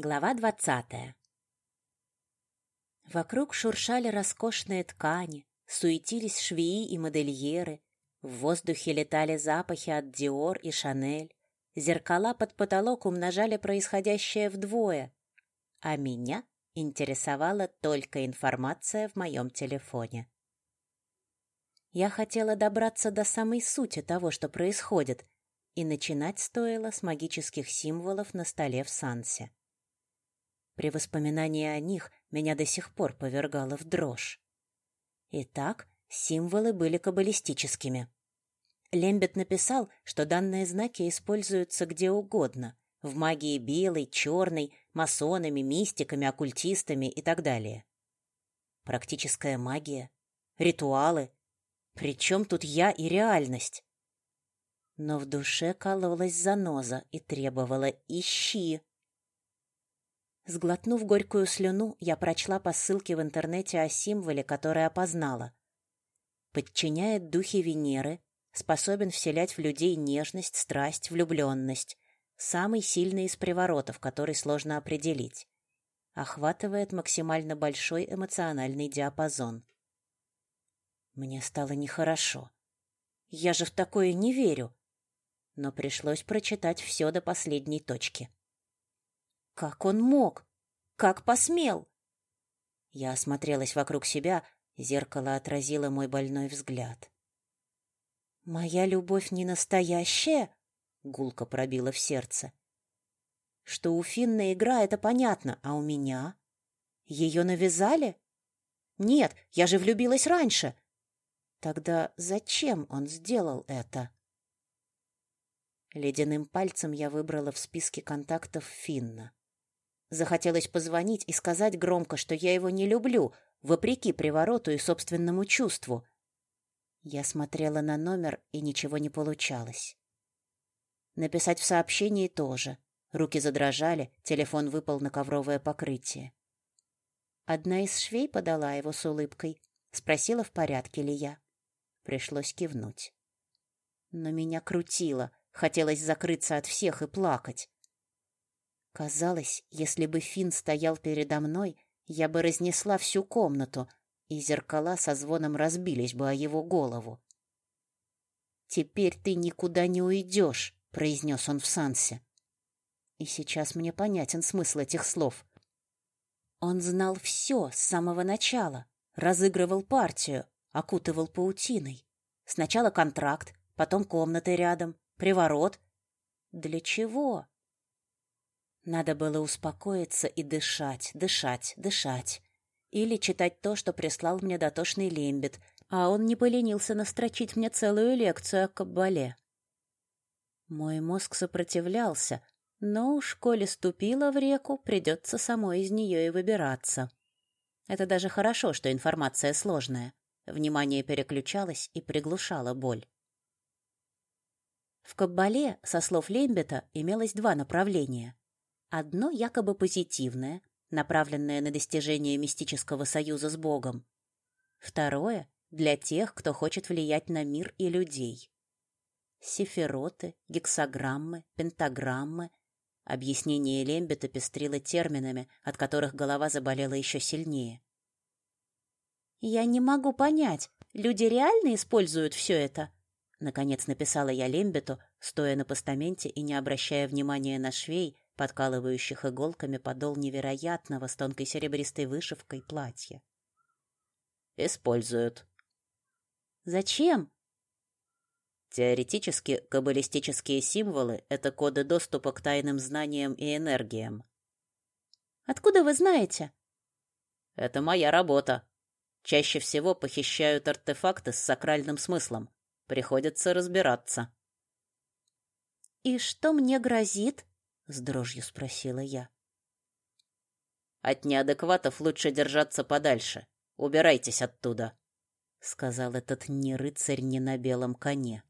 Глава двадцатая. Вокруг шуршали роскошные ткани, суетились швеи и модельеры, в воздухе летали запахи от Диор и Шанель, зеркала под потолок умножали происходящее вдвое, а меня интересовала только информация в моем телефоне. Я хотела добраться до самой сути того, что происходит, и начинать стоило с магических символов на столе в Сансе. При воспоминании о них меня до сих пор повергало в дрожь. Итак, символы были каббалистическими. Лембет написал, что данные знаки используются где угодно — в магии белой, черной, масонами, мистиками, оккультистами и так далее. Практическая магия, ритуалы. Причем тут я и реальность? Но в душе кололась заноза и требовала «ищи». Сглотнув горькую слюну, я прочла по ссылке в интернете о символе, который опознала. Подчиняет духи Венеры, способен вселять в людей нежность, страсть, влюбленность. Самый сильный из приворотов, который сложно определить. Охватывает максимально большой эмоциональный диапазон. Мне стало нехорошо. Я же в такое не верю. Но пришлось прочитать все до последней точки. Как он мог? Как посмел? Я осмотрелась вокруг себя, зеркало отразило мой больной взгляд. Моя любовь не настоящая? Гулко пробила в сердце. Что у Финны игра, это понятно, а у меня? Ее навязали? Нет, я же влюбилась раньше. Тогда зачем он сделал это? Ледяным пальцем я выбрала в списке контактов Финна. Захотелось позвонить и сказать громко, что я его не люблю, вопреки привороту и собственному чувству. Я смотрела на номер, и ничего не получалось. Написать в сообщении тоже. Руки задрожали, телефон выпал на ковровое покрытие. Одна из швей подала его с улыбкой, спросила, в порядке ли я. Пришлось кивнуть. Но меня крутило, хотелось закрыться от всех и плакать. Казалось, если бы Фин стоял передо мной, я бы разнесла всю комнату, и зеркала со звоном разбились бы о его голову. «Теперь ты никуда не уйдешь», — произнес он в сансе. И сейчас мне понятен смысл этих слов. Он знал все с самого начала, разыгрывал партию, окутывал паутиной. Сначала контракт, потом комнаты рядом, приворот. Для чего? Надо было успокоиться и дышать, дышать, дышать. Или читать то, что прислал мне дотошный Лембет, а он не поленился настрочить мне целую лекцию о каббале. Мой мозг сопротивлялся, но уж коли ступила в реку, придется самой из нее и выбираться. Это даже хорошо, что информация сложная. Внимание переключалось и приглушало боль. В Каббале, со слов Лембета, имелось два направления. Одно якобы позитивное, направленное на достижение мистического союза с Богом. Второе — для тех, кто хочет влиять на мир и людей. Сефироты, гексаграммы, пентаграммы. Объяснение Лембета пестрило терминами, от которых голова заболела еще сильнее. «Я не могу понять, люди реально используют все это?» Наконец написала я Лембету, стоя на постаменте и не обращая внимания на швей, подкалывающих иголками подол невероятного с тонкой серебристой вышивкой платья. «Используют». «Зачем?» Теоретически, каббалистические символы — это коды доступа к тайным знаниям и энергиям. «Откуда вы знаете?» «Это моя работа. Чаще всего похищают артефакты с сакральным смыслом. Приходится разбираться». «И что мне грозит?» С дрожью спросила я. От неадекватов лучше держаться подальше. Убирайтесь оттуда, сказал этот не рыцарь не на белом коне.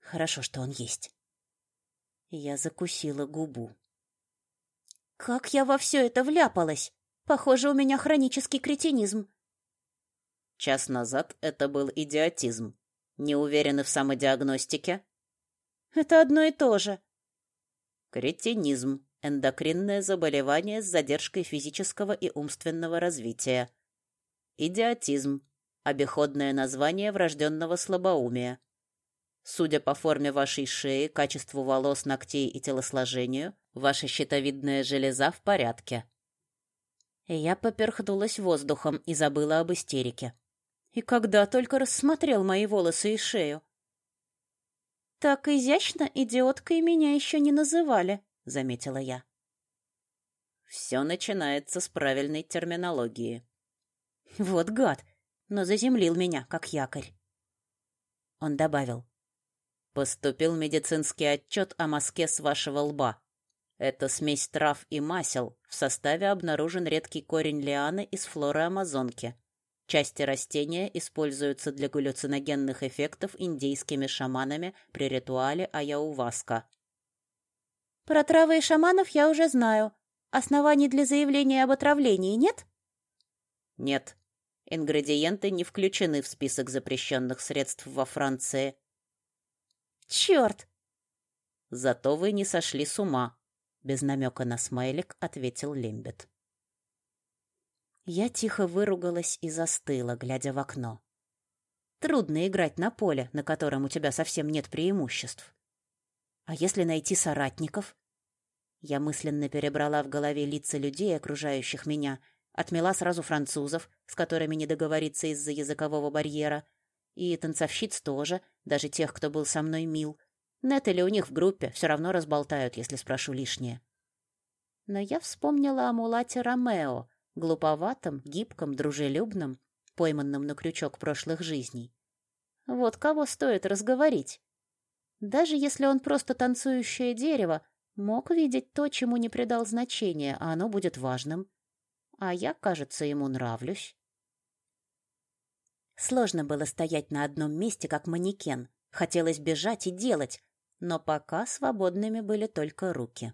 Хорошо, что он есть. Я закусила губу. Как я во все это вляпалась? Похоже, у меня хронический кретинизм. Час назад это был идиотизм. Не уверены в самодиагностике? Это одно и то же. Кретинизм — Эндокринное заболевание с задержкой физического и умственного развития. Идиотизм. Обиходное название врожденного слабоумия. Судя по форме вашей шеи, качеству волос, ногтей и телосложению, ваша щитовидная железа в порядке. Я поперхнулась воздухом и забыла об истерике. И когда только рассмотрел мои волосы и шею. «Так изящно идиоткой меня еще не называли», — заметила я. Все начинается с правильной терминологии. Вот гад, но заземлил меня, как якорь. Он добавил. Поступил медицинский отчет о мазке с вашего лба. Это смесь трав и масел. В составе обнаружен редкий корень лианы из флоры Амазонки. Части растения используются для галлюциногенных эффектов индейскими шаманами при ритуале Аяуваска. Про травы и шаманов я уже знаю. Оснований для заявления об отравлении нет? Нет. Ингредиенты не включены в список запрещенных средств во Франции. Черт! Зато вы не сошли с ума, без намека на смайлик ответил Лембет. Я тихо выругалась и застыла, глядя в окно. Трудно играть на поле, на котором у тебя совсем нет преимуществ. А если найти соратников? Я мысленно перебрала в голове лица людей, окружающих меня, отмела сразу французов, с которыми не договориться из-за языкового барьера, и танцовщиц тоже, даже тех, кто был со мной мил. Нет или у них в группе, все равно разболтают, если спрошу лишнее. Но я вспомнила о мулате Ромео, глуповатом, гибком, дружелюбном, пойманном на крючок прошлых жизней. Вот кого стоит разговорить. Даже если он просто танцующее дерево, мог видеть то, чему не придал значения, а оно будет важным. А я, кажется, ему нравлюсь. Сложно было стоять на одном месте, как манекен. Хотелось бежать и делать, но пока свободными были только руки.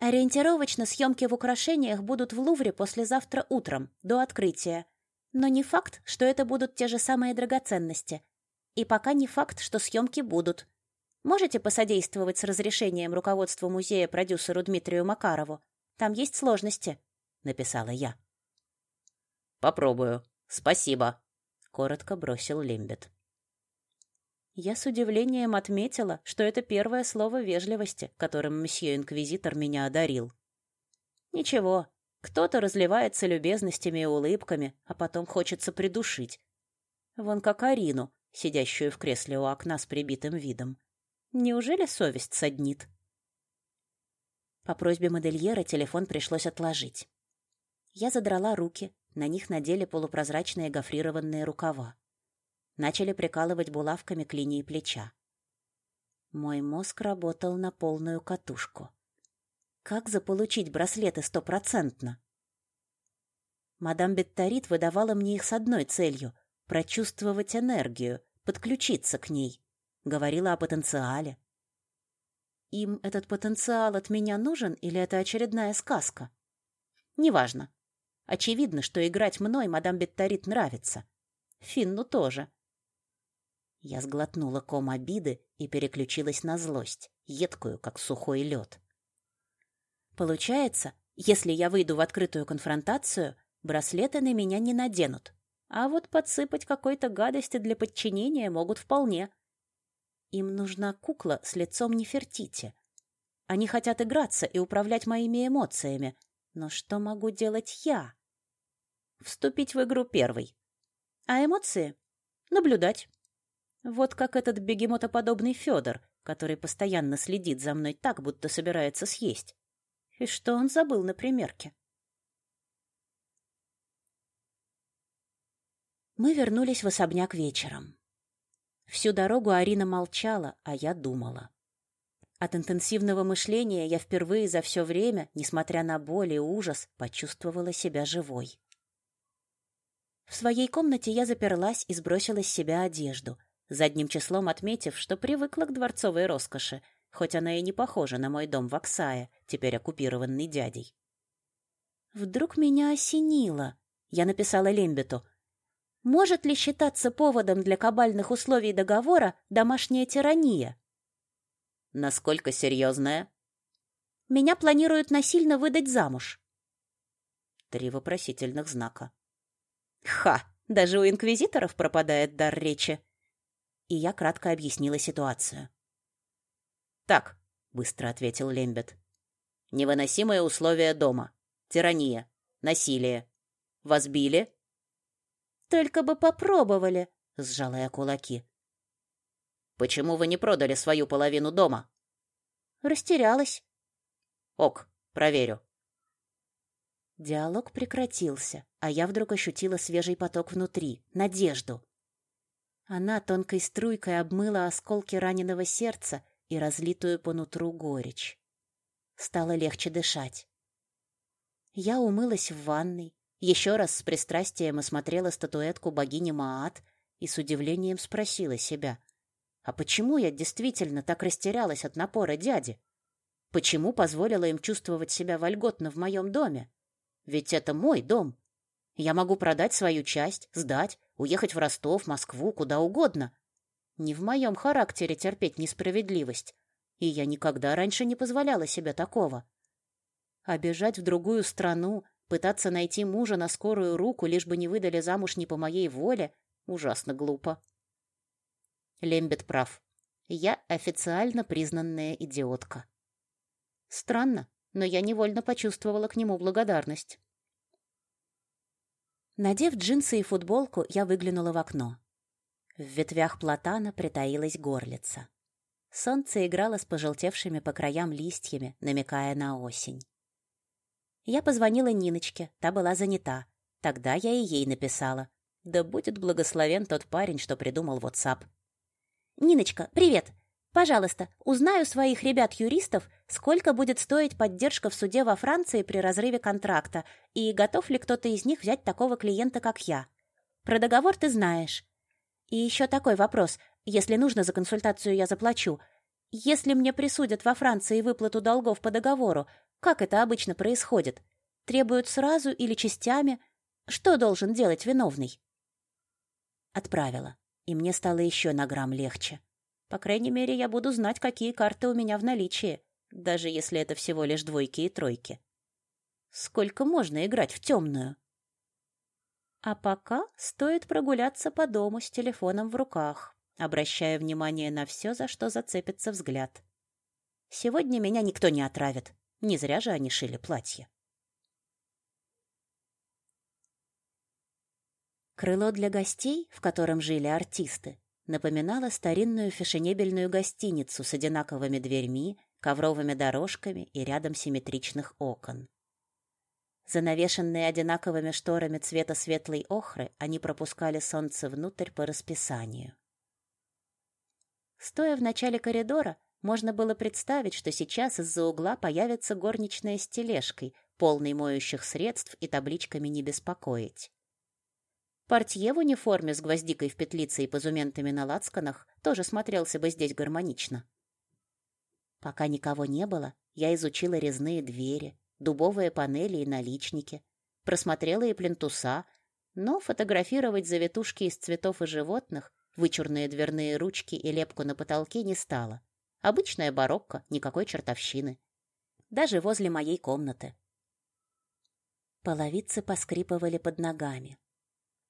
Ориентировочно съемки в украшениях будут в Лувре послезавтра утром, до открытия. Но не факт, что это будут те же самые драгоценности. И пока не факт, что съемки будут. Можете посодействовать с разрешением руководству музея продюсеру Дмитрию Макарову? Там есть сложности, написала я. Попробую, «Спасибо», — коротко бросил Лембет. Я с удивлением отметила, что это первое слово вежливости, которым месье-инквизитор меня одарил. Ничего, кто-то разливается любезностями и улыбками, а потом хочется придушить. Вон как Арину, сидящую в кресле у окна с прибитым видом. Неужели совесть саднит? По просьбе модельера телефон пришлось отложить. Я задрала руки, на них надели полупрозрачные гофрированные рукава. Начали прикалывать булавками к линии плеча. Мой мозг работал на полную катушку. Как заполучить браслеты стопроцентно? Мадам Бетторит выдавала мне их с одной целью — прочувствовать энергию, подключиться к ней. Говорила о потенциале. Им этот потенциал от меня нужен или это очередная сказка? Неважно. Очевидно, что играть мной мадам Бетторит нравится. Финну тоже. Я сглотнула ком обиды и переключилась на злость, едкую, как сухой лед. Получается, если я выйду в открытую конфронтацию, браслеты на меня не наденут. А вот подсыпать какой-то гадости для подчинения могут вполне. Им нужна кукла с лицом Нефертити. Они хотят играться и управлять моими эмоциями, но что могу делать я? Вступить в игру первой. А эмоции? Наблюдать. Вот как этот бегемотоподобный Федор, который постоянно следит за мной так, будто собирается съесть. И что он забыл на примерке? Мы вернулись в особняк вечером. Всю дорогу Арина молчала, а я думала. От интенсивного мышления я впервые за все время, несмотря на боль и ужас, почувствовала себя живой. В своей комнате я заперлась и сбросила с себя одежду, задним числом отметив, что привыкла к дворцовой роскоши, хоть она и не похожа на мой дом в Оксае, теперь оккупированный дядей. Вдруг меня осенило. Я написала Лембету. Может ли считаться поводом для кабальных условий договора домашняя тирания? Насколько серьезная? Меня планируют насильно выдать замуж. Три вопросительных знака. Ха! Даже у инквизиторов пропадает дар речи. И я кратко объяснила ситуацию. «Так», — быстро ответил Лембет. «Невыносимые условия дома. Тирания. Насилие. Вас били?» «Только бы попробовали», — сжала я кулаки. «Почему вы не продали свою половину дома?» «Растерялась». «Ок, проверю». Диалог прекратился, а я вдруг ощутила свежий поток внутри, надежду. Она тонкой струйкой обмыла осколки раненого сердца и разлитую по нутру горечь. Стало легче дышать. Я умылась в ванной, еще раз с пристрастием осмотрела статуэтку богини Маат и с удивлением спросила себя, а почему я действительно так растерялась от напора дяди? Почему позволила им чувствовать себя вольготно в моем доме? Ведь это мой дом. Я могу продать свою часть, сдать, уехать в Ростов, Москву, куда угодно. Не в моем характере терпеть несправедливость, и я никогда раньше не позволяла себе такого. А бежать в другую страну, пытаться найти мужа на скорую руку, лишь бы не выдали замуж не по моей воле, ужасно глупо. Лембет прав. Я официально признанная идиотка. Странно, но я невольно почувствовала к нему благодарность. Надев джинсы и футболку, я выглянула в окно. В ветвях платана притаилась горлица. Солнце играло с пожелтевшими по краям листьями, намекая на осень. Я позвонила Ниночке, та была занята. Тогда я и ей написала. Да будет благословен тот парень, что придумал WhatsApp. «Ниночка, привет! Пожалуйста, узнаю своих ребят-юристов, сколько будет стоить поддержка в суде во Франции при разрыве контракта, и готов ли кто-то из них взять такого клиента, как я. Про договор ты знаешь. И еще такой вопрос. Если нужно за консультацию, я заплачу. Если мне присудят во Франции выплату долгов по договору, как это обычно происходит? Требуют сразу или частями? Что должен делать виновный? Отправила, и мне стало еще на грамм легче. По крайней мере, я буду знать, какие карты у меня в наличии, даже если это всего лишь двойки и тройки. Сколько можно играть в темную? А пока стоит прогуляться по дому с телефоном в руках, обращая внимание на все, за что зацепится взгляд. Сегодня меня никто не отравит. Не зря же они шили платье. Крыло для гостей, в котором жили артисты, напоминала старинную фешенебельную гостиницу с одинаковыми дверьми, ковровыми дорожками и рядом симметричных окон. Занавешенные одинаковыми шторами цвета светлой охры, они пропускали солнце внутрь по расписанию. Стоя в начале коридора, можно было представить, что сейчас из-за угла появится горничная с тележкой, полной моющих средств и табличками «Не беспокоить». Портье в униформе с гвоздикой в петлице и позументами на лацканах тоже смотрелся бы здесь гармонично. Пока никого не было, я изучила резные двери, дубовые панели и наличники, просмотрела и плинтуса, но фотографировать завитушки из цветов и животных, вычурные дверные ручки и лепку на потолке не стала. Обычная барокко, никакой чертовщины. Даже возле моей комнаты. Половицы поскрипывали под ногами.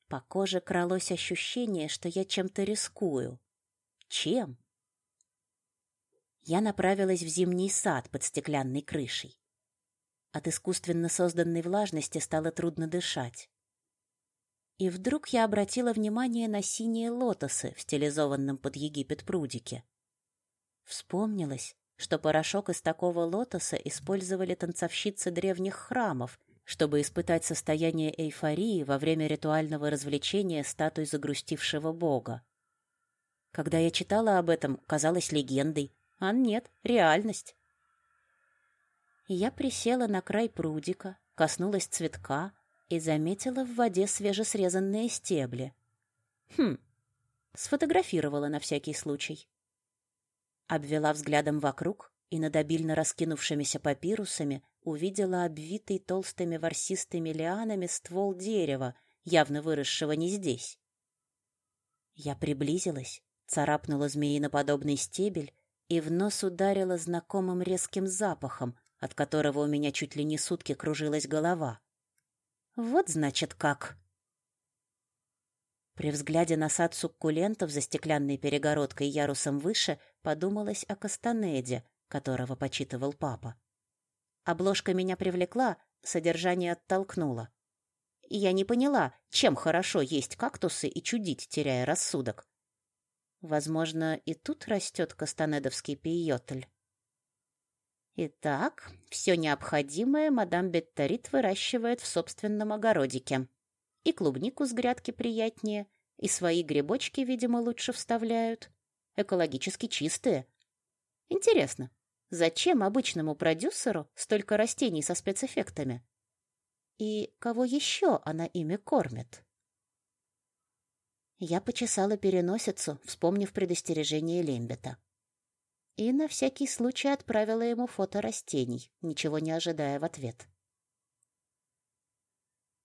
По коже кралось ощущение, что я чем-то рискую. Чем? Я направилась в зимний сад под стеклянной крышей. От искусственно созданной влажности стало трудно дышать. И вдруг я обратила внимание на синие лотосы в стилизованном под Египет прудике. Вспомнилось, что порошок из такого лотоса использовали танцовщицы древних храмов, чтобы испытать состояние эйфории во время ритуального развлечения статуй загрустившего бога. Когда я читала об этом, казалось легендой, а нет, реальность. Я присела на край прудика, коснулась цветка и заметила в воде свежесрезанные стебли. Хм, сфотографировала на всякий случай. Обвела взглядом вокруг и над обильно раскинувшимися папирусами увидела обвитый толстыми ворсистыми лианами ствол дерева, явно выросшего не здесь. Я приблизилась, царапнула змеиноподобный стебель и в нос ударила знакомым резким запахом, от которого у меня чуть ли не сутки кружилась голова. Вот значит как. При взгляде на сад суккулентов за стеклянной перегородкой ярусом выше подумалось о Кастанеде, которого почитывал папа. Обложка меня привлекла, содержание оттолкнуло. Я не поняла, чем хорошо есть кактусы и чудить, теряя рассудок. Возможно, и тут растет кастанедовский пейотль. Итак, все необходимое мадам Бетторит выращивает в собственном огородике. И клубнику с грядки приятнее, и свои грибочки, видимо, лучше вставляют. Экологически чистые. Интересно, зачем обычному продюсеру столько растений со спецэффектами? И кого еще она ими кормит? Я почесала переносицу, вспомнив предостережение Лембета. И на всякий случай отправила ему фото растений, ничего не ожидая в ответ.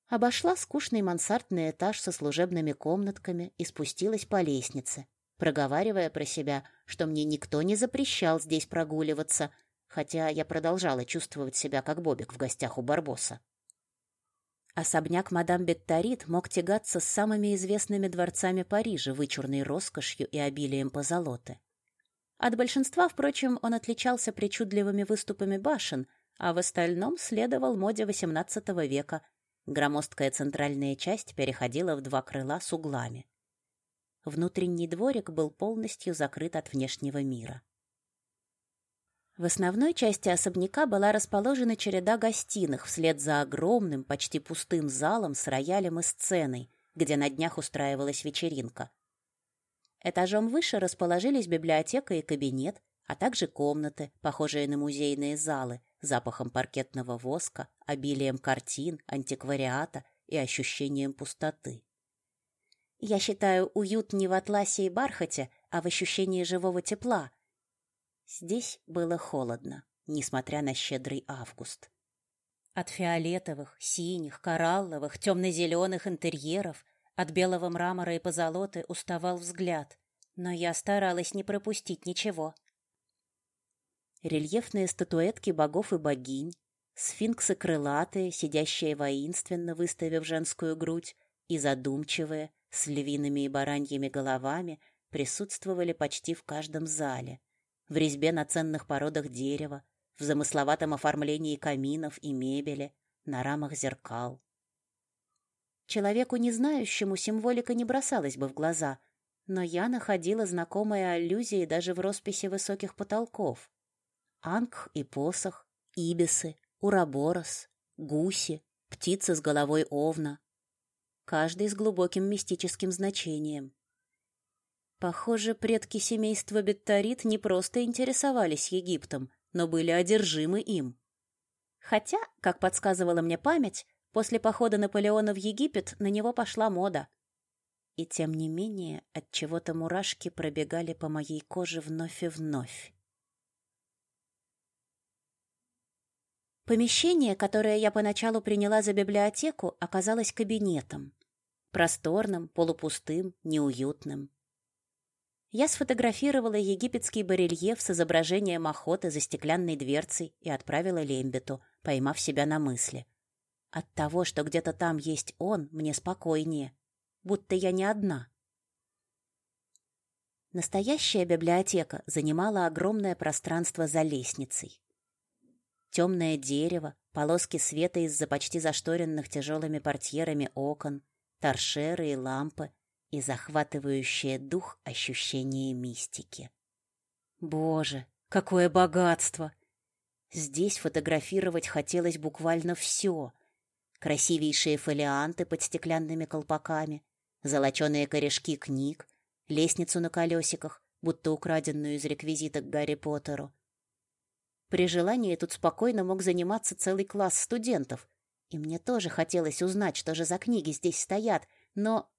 Обошла скучный мансардный этаж со служебными комнатками и спустилась по лестнице, проговаривая про себя, что мне никто не запрещал здесь прогуливаться, хотя я продолжала чувствовать себя как Бобик в гостях у Барбоса. Особняк мадам Бетторит мог тягаться с самыми известными дворцами Парижа, вычурной роскошью и обилием позолоты. От большинства, впрочем, он отличался причудливыми выступами башен, а в остальном следовал моде XVIII века – Громоздкая центральная часть переходила в два крыла с углами. Внутренний дворик был полностью закрыт от внешнего мира. В основной части особняка была расположена череда гостиных вслед за огромным, почти пустым залом с роялем и сценой, где на днях устраивалась вечеринка. Этажом выше расположились библиотека и кабинет, а также комнаты, похожие на музейные залы, запахом паркетного воска, обилием картин, антиквариата и ощущением пустоты. Я считаю уют не в атласе и бархате, а в ощущении живого тепла. Здесь было холодно, несмотря на щедрый август. От фиолетовых, синих, коралловых, темно-зеленых интерьеров, от белого мрамора и позолоты уставал взгляд, но я старалась не пропустить ничего — рельефные статуэтки богов и богинь, сфинксы крылатые, сидящие воинственно, выставив женскую грудь, и задумчивые, с львиными и бараньими головами, присутствовали почти в каждом зале. В резьбе на ценных породах дерева, в замысловатом оформлении каминов и мебели, на рамах зеркал. Человеку, не знающему, символика не бросалась бы в глаза, но я находила знакомые аллюзии даже в росписи высоких потолков. Ангх и посох, ибисы, ураборос, гуси, птица с головой овна. Каждый с глубоким мистическим значением. Похоже, предки семейства Бетторит не просто интересовались Египтом, но были одержимы им. Хотя, как подсказывала мне память, после похода Наполеона в Египет на него пошла мода. И тем не менее, от чего-то мурашки пробегали по моей коже вновь и вновь. Помещение, которое я поначалу приняла за библиотеку, оказалось кабинетом. Просторным, полупустым, неуютным. Я сфотографировала египетский барельеф с изображением охоты за стеклянной дверцей и отправила Лембету, поймав себя на мысли. От того, что где-то там есть он, мне спокойнее, будто я не одна. Настоящая библиотека занимала огромное пространство за лестницей. Темное дерево, полоски света из-за почти зашторенных тяжелыми портьерами окон, торшеры и лампы и захватывающее дух ощущение мистики. Боже, какое богатство! Здесь фотографировать хотелось буквально все. Красивейшие фолианты под стеклянными колпаками, золоченые корешки книг, лестницу на колесиках, будто украденную из реквизита к Гарри Поттеру, при желании тут спокойно мог заниматься целый класс студентов. И мне тоже хотелось узнать, что же за книги здесь стоят, но...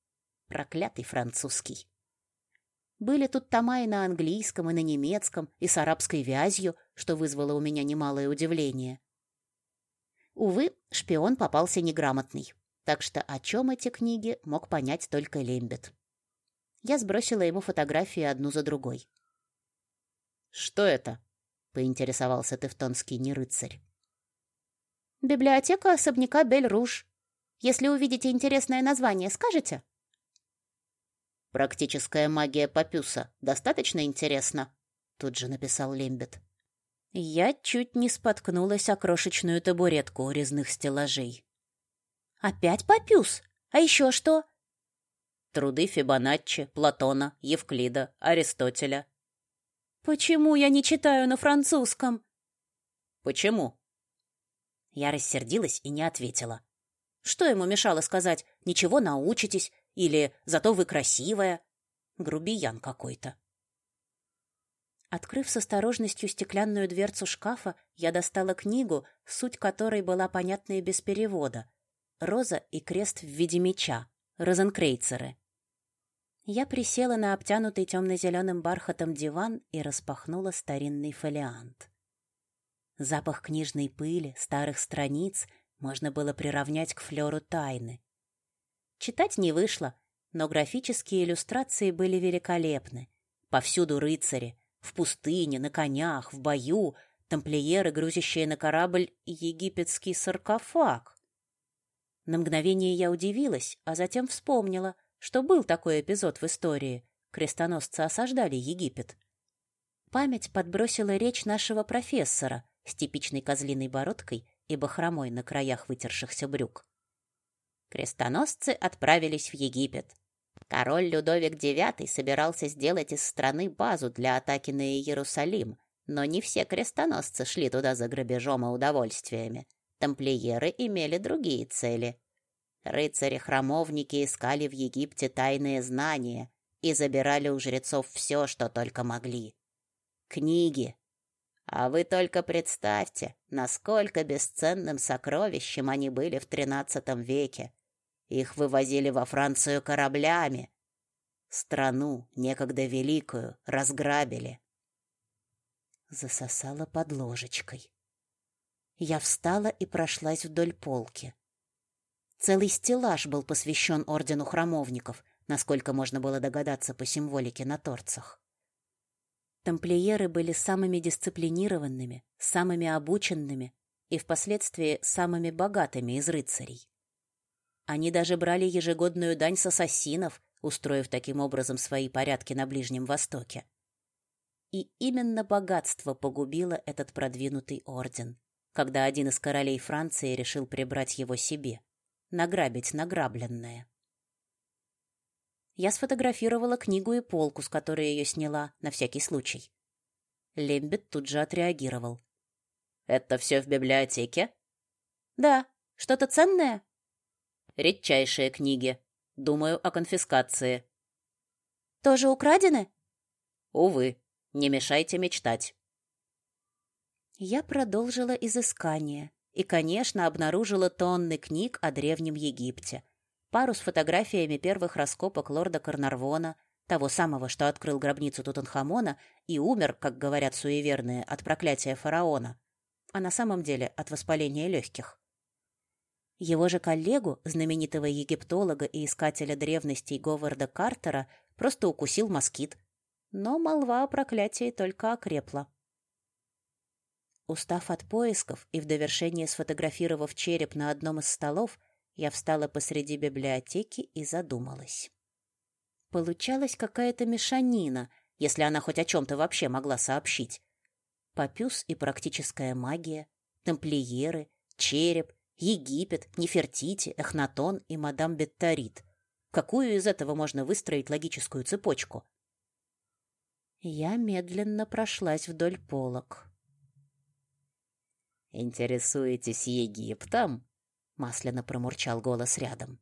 Проклятый французский. Были тут тома и на английском, и на немецком, и с арабской вязью, что вызвало у меня немалое удивление. Увы, шпион попался неграмотный, так что о чем эти книги мог понять только Лембет. Я сбросила ему фотографии одну за другой. «Что это?» — поинтересовался тевтонский нерыцарь. Библиотека особняка Бель-Руж. Если увидите интересное название, скажете? Практическая магия Папюса достаточно интересна, тут же написал Лембет. Я чуть не споткнулась о крошечную табуретку у резных стеллажей. Опять Папюс? А еще что? Труды Фибоначчи, Платона, Евклида, Аристотеля. Почему я не читаю на французском? Почему? Я рассердилась и не ответила. Что ему мешало сказать «ничего научитесь» или «зато вы красивая»? Грубиян какой-то. Открыв с осторожностью стеклянную дверцу шкафа, я достала книгу, суть которой была понятна и без перевода. «Роза и крест в виде меча. Розенкрейцеры». Я присела на обтянутый темно-зеленым бархатом диван и распахнула старинный фолиант. Запах книжной пыли, старых страниц можно было приравнять к флеру тайны. Читать не вышло, но графические иллюстрации были великолепны. Повсюду рыцари, в пустыне, на конях, в бою, тамплиеры, грузящие на корабль египетский саркофаг. На мгновение я удивилась, а затем вспомнила, что был такой эпизод в истории. Крестоносцы осаждали Египет. Память подбросила речь нашего профессора с типичной козлиной бородкой и бахромой на краях вытершихся брюк. Крестоносцы отправились в Египет. Король Людовик IX собирался сделать из страны базу для атаки на Иерусалим, но не все крестоносцы шли туда за грабежом и удовольствиями. Тамплиеры имели другие цели. Рыцари-храмовники искали в Египте тайные знания и забирали у жрецов все, что только могли. Книги, а вы только представьте, насколько бесценным сокровищем они были в XIII веке. Их вывозили во Францию кораблями. Страну, некогда великую, разграбили. Засосала под ложечкой. Я встала и прошлась вдоль полки. Целый стеллаж был посвящен ордену храмовников, насколько можно было догадаться по символике на торцах. Тамплиеры были самыми дисциплинированными, самыми обученными и впоследствии самыми богатыми из рыцарей. Они даже брали ежегодную дань с ассасинов, устроив таким образом свои порядки на Ближнем Востоке. И именно богатство погубило этот продвинутый орден, когда один из королей Франции решил прибрать его себе, награбить награбленное. Я сфотографировала книгу и полку, с которой ее сняла, на всякий случай. Лембет тут же отреагировал. «Это все в библиотеке?» «Да. Что-то ценное?» «Редчайшие книги. Думаю о конфискации». «Тоже украдены?» «Увы. Не мешайте мечтать». Я продолжила изыскание и, конечно, обнаружила тонны книг о Древнем Египте, пару с фотографиями первых раскопок лорда Карнарвона, того самого, что открыл гробницу Тутанхамона и умер, как говорят суеверные, от проклятия фараона, а на самом деле от воспаления легких. Его же коллегу, знаменитого египтолога и искателя древностей Говарда Картера, просто укусил москит. Но молва о проклятии только окрепла. Устав от поисков и в довершение сфотографировав череп на одном из столов, я встала посреди библиотеки и задумалась. Получалась какая-то мешанина, если она хоть о чем-то вообще могла сообщить. Папюс и практическая магия, тамплиеры, череп, Египет, Нефертити, Эхнатон и мадам Беттарит. Какую из этого можно выстроить логическую цепочку? Я медленно прошлась вдоль полок. «Интересуетесь Египтом?» Масляно промурчал голос рядом.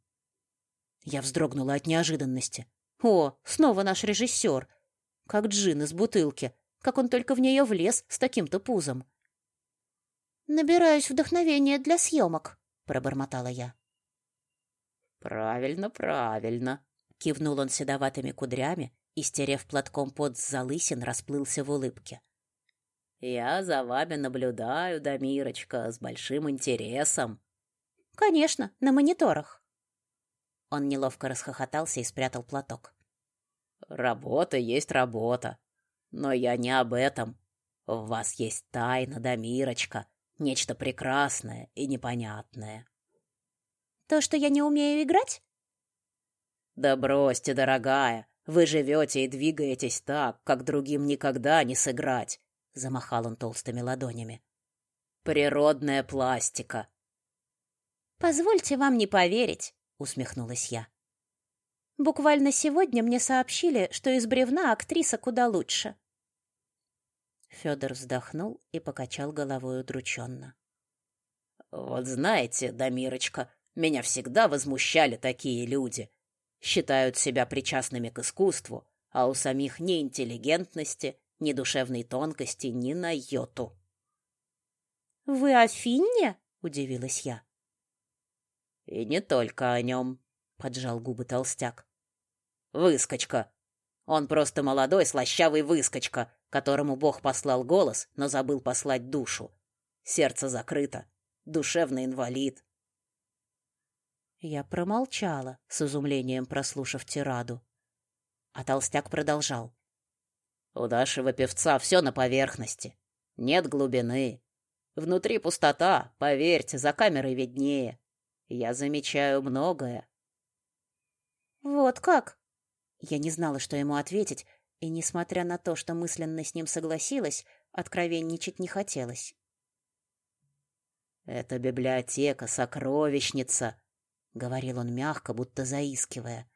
Я вздрогнула от неожиданности. О, снова наш режиссер! Как джин из бутылки. Как он только в нее влез с таким-то пузом. «Набираюсь вдохновения для съемок», — пробормотала я. «Правильно, правильно», — кивнул он седоватыми кудрями и, стерев платком под залысин, расплылся в улыбке. «Я за вами наблюдаю, Дамирочка, с большим интересом. Конечно, на мониторах. Он неловко расхохотался и спрятал платок. Работа есть работа. Но я не об этом. В вас есть тайна, Дамирочка. Нечто прекрасное и непонятное. То, что я не умею играть? Да бросьте, дорогая, вы живете и двигаетесь так, как другим никогда не сыграть, замахал он толстыми ладонями. Природная пластика. Позвольте вам не поверить, усмехнулась я. Буквально сегодня мне сообщили, что из бревна актриса куда лучше. Федор вздохнул и покачал головой удрученно. Вот знаете, Дамирочка, меня всегда возмущали такие люди. Считают себя причастными к искусству, а у самих ни интеллигентности, ни душевной тонкости, ни на йоту. «Вы о Финне?» — удивилась я. «И не только о нем», — поджал губы толстяк. «Выскочка. Он просто молодой, слащавый выскочка, которому Бог послал голос, но забыл послать душу. Сердце закрыто, душевный инвалид, я промолчала, с изумлением прослушав тираду. А толстяк продолжал. У нашего певца все на поверхности. Нет глубины. Внутри пустота, поверьте, за камерой виднее. Я замечаю многое. Вот как? Я не знала, что ему ответить, и, несмотря на то, что мысленно с ним согласилась, откровенничать не хотелось. «Это библиотека, сокровищница», говорил он мягко, будто заискивая.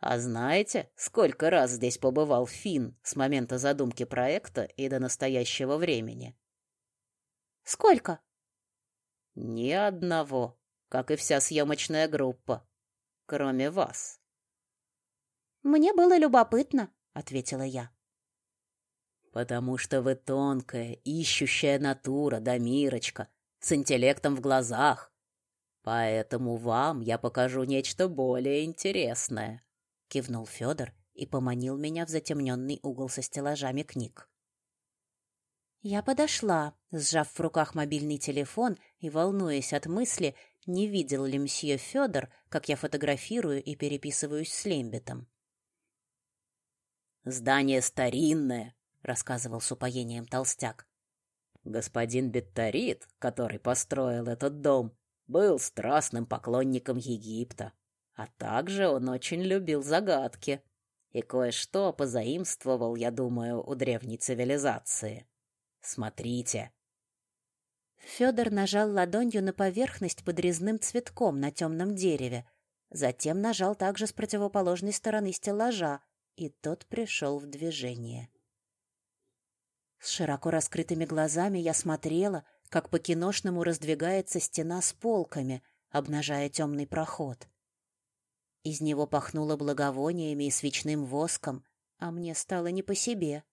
А знаете, сколько раз здесь побывал Фин с момента задумки проекта и до настоящего времени? Сколько? Ни одного, как и вся съемочная группа, кроме вас. Мне было любопытно, ответила я. Потому что вы тонкая, ищущая натура, Дамирочка, с интеллектом в глазах, Поэтому вам я покажу нечто более интересное, кивнул Федор и поманил меня в затемненный угол со стеллажами книг. Я подошла, сжав в руках мобильный телефон и волнуясь от мысли, не видел ли мсье Федор, как я фотографирую и переписываюсь с Лембетом. «Здание старинное», — рассказывал с упоением толстяк. «Господин Бетторит, который построил этот дом, был страстным поклонником Египта, а также он очень любил загадки и кое-что позаимствовал, я думаю, у древней цивилизации. Смотрите. Федор нажал ладонью на поверхность под резным цветком на темном дереве, затем нажал также с противоположной стороны стеллажа, и тот пришел в движение. С широко раскрытыми глазами я смотрела — как по-киношному раздвигается стена с полками, обнажая темный проход. Из него пахнуло благовониями и свечным воском, а мне стало не по себе.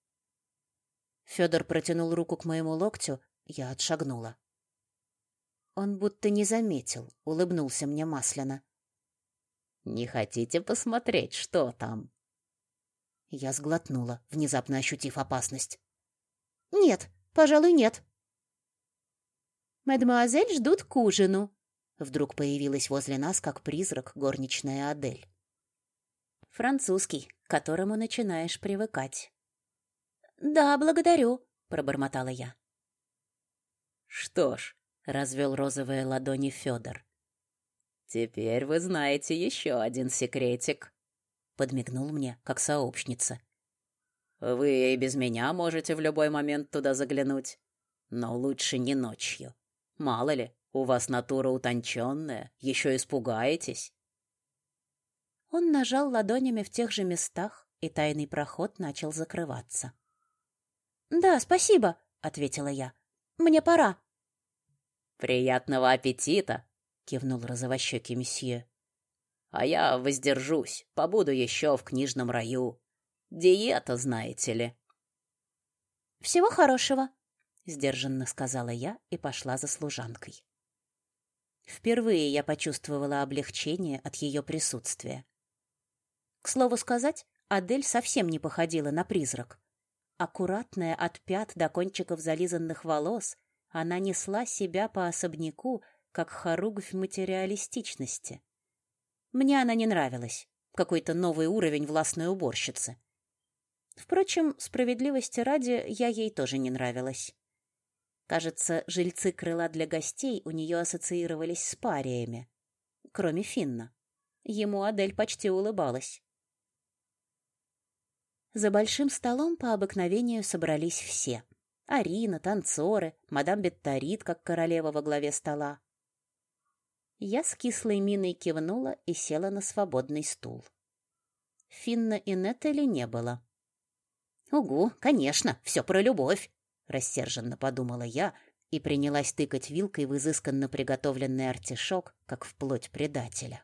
Федор протянул руку к моему локтю, я отшагнула. Он будто не заметил, улыбнулся мне масляно. «Не хотите посмотреть, что там?» Я сглотнула, внезапно ощутив опасность. «Нет, пожалуй, нет», «Мадемуазель ждут к ужину», — вдруг появилась возле нас, как призрак, горничная Адель. Французский, к которому начинаешь привыкать. «Да, благодарю», — пробормотала я. «Что ж», — развел розовые ладони Федор. «Теперь вы знаете еще один секретик», — подмигнул мне, как сообщница. «Вы и без меня можете в любой момент туда заглянуть, но лучше не ночью. Мало ли, у вас натура утонченная, еще испугаетесь. Он нажал ладонями в тех же местах, и тайный проход начал закрываться. «Да, спасибо», — ответила я. «Мне пора». «Приятного аппетита!» — кивнул розовощекий месье. «А я воздержусь, побуду еще в книжном раю. Диета, знаете ли». «Всего хорошего», сдержанно сказала я и пошла за служанкой. Впервые я почувствовала облегчение от ее присутствия. К слову сказать, Адель совсем не походила на призрак. Аккуратная от пят до кончиков зализанных волос, она несла себя по особняку, как хоругвь материалистичности. Мне она не нравилась, какой-то новый уровень властной уборщицы. Впрочем, справедливости ради, я ей тоже не нравилась. Кажется, жильцы крыла для гостей у нее ассоциировались с париями. Кроме Финна. Ему Адель почти улыбалась. За большим столом по обыкновению собрались все. Арина, танцоры, мадам Бетторит, как королева во главе стола. Я с кислой миной кивнула и села на свободный стул. Финна и Неттели не было. «Угу, конечно, все про любовь», — рассерженно подумала я и принялась тыкать вилкой в изысканно приготовленный артишок, как в плоть предателя.